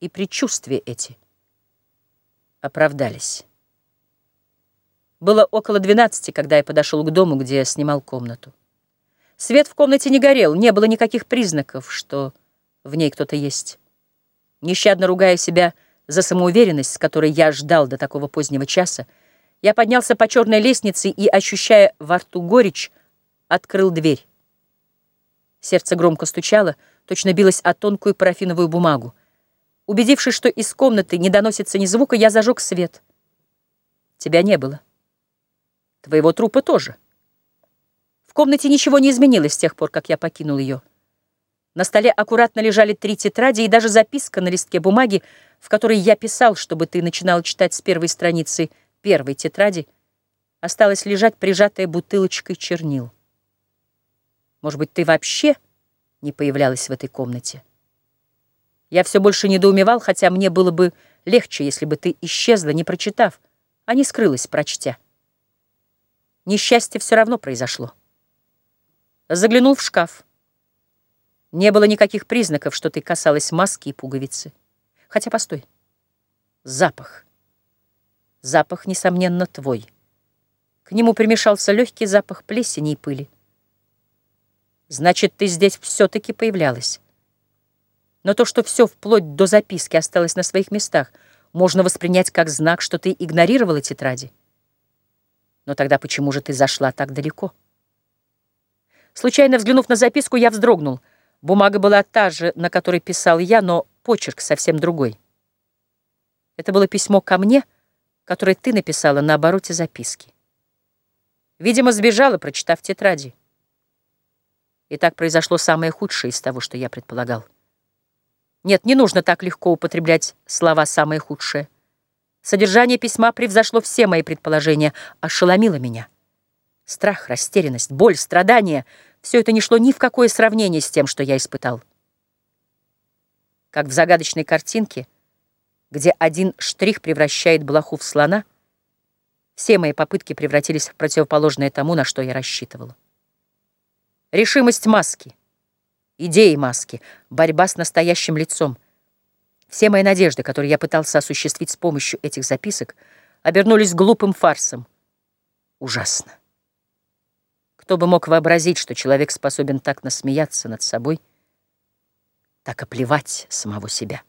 И предчувствия эти оправдались. Было около двенадцати, когда я подошел к дому, где я снимал комнату. Свет в комнате не горел, не было никаких признаков, что в ней кто-то есть. Нещадно ругая себя за самоуверенность, с которой я ждал до такого позднего часа, я поднялся по черной лестнице и, ощущая во рту горечь, открыл дверь. Сердце громко стучало, точно билось о тонкую парафиновую бумагу. Убедившись, что из комнаты не доносится ни звука, я зажег свет. Тебя не было. Твоего трупа тоже. В комнате ничего не изменилось с тех пор, как я покинул ее. На столе аккуратно лежали три тетради и даже записка на листке бумаги, в которой я писал, чтобы ты начинал читать с первой страницы первой тетради, осталась лежать прижатая бутылочкой чернил. Может быть, ты вообще не появлялась в этой комнате? Я все больше недоумевал, хотя мне было бы легче, если бы ты исчезла, не прочитав, а не скрылась, прочтя. Несчастье все равно произошло. Заглянул в шкаф. Не было никаких признаков, что ты касалась маски и пуговицы. Хотя, постой. Запах. Запах, несомненно, твой. К нему примешался легкий запах плесени и пыли. Значит, ты здесь все-таки появлялась. Но то, что все вплоть до записки осталось на своих местах, можно воспринять как знак, что ты игнорировала тетради. Но тогда почему же ты зашла так далеко? Случайно взглянув на записку, я вздрогнул. Бумага была та же, на которой писал я, но почерк совсем другой. Это было письмо ко мне, которое ты написала на обороте записки. Видимо, сбежала, прочитав тетради. И так произошло самое худшее из того, что я предполагал. Нет, не нужно так легко употреблять слова «самое худшее». Содержание письма превзошло все мои предположения, ошеломило меня. Страх, растерянность, боль, страдания — все это не шло ни в какое сравнение с тем, что я испытал. Как в загадочной картинке, где один штрих превращает блоху в слона, все мои попытки превратились в противоположное тому, на что я рассчитывал. Решимость маски, идеи маски, борьба с настоящим лицом. Все мои надежды, которые я пытался осуществить с помощью этих записок, обернулись глупым фарсом. Ужасно. Кто бы мог вообразить, что человек способен так насмеяться над собой, так оплевать самого себя.